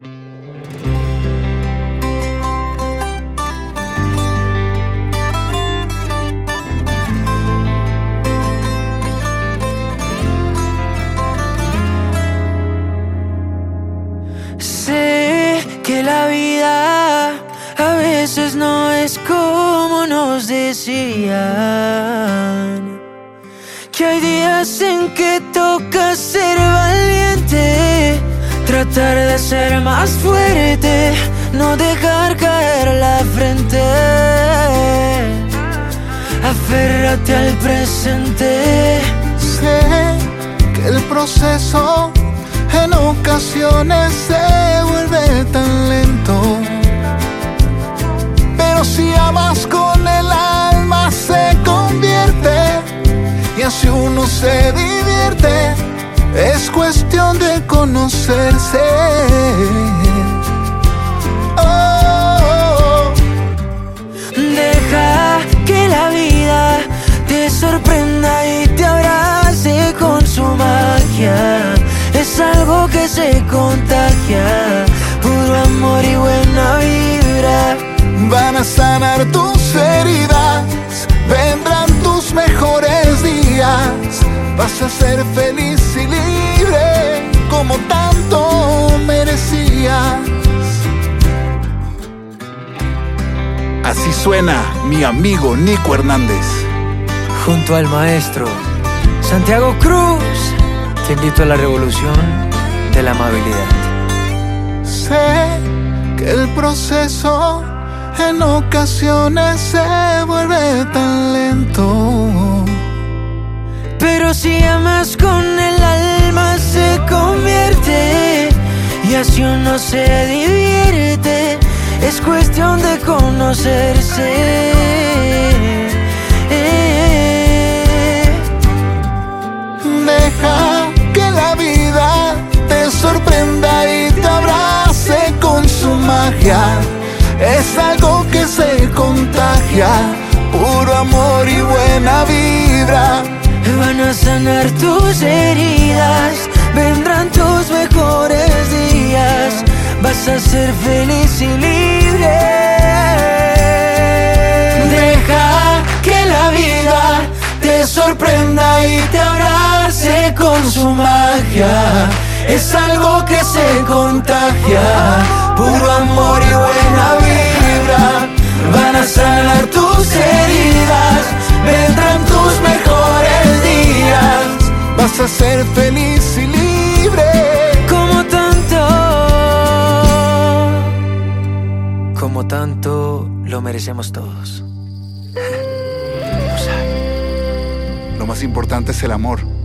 Sé que la vida a veces no es como nos decían. Que hay días en que toca ser valiente, tratar de ser más fuerte, no dejar caer la frente. Aférrate al presente. Sé que el proceso en ocasiones se vuelve tan lento. Pero si amas con el alma se convierte y así uno se divierte. Conocerse. Oh, Deja que la vida te sorprenda y te abrace con su magia. Es algo que se contagia, puro amor y buena vibra. Van a sanar tus heridas, vendrán tus mejores días. Vas a ser feliz y libre como tanto merecías. Así suena mi amigo Nico Hernández. Junto al maestro Santiago Cruz, te invito a la revolución de la amabilidad. Sé que el proceso en ocasiones se vuelve tan lento. Pero si amas con el y así uno se divierte. Es cuestión de conocerse. Deja que la vida te sorprenda y te abrace con su magia. Es algo que se contagia, puro amor y buena vibra. Van a sanar tus heridas, Vas a ser feliz y libre. Deja que la vida te sorprenda y te abrace con su magia. Es algo que se contagia, puro amor y buena vibra. Van a sanar tus heridas, vendrán tus mejores días. Vas a ser feliz como tanto lo merecemos todos. Lo más importante es el amor.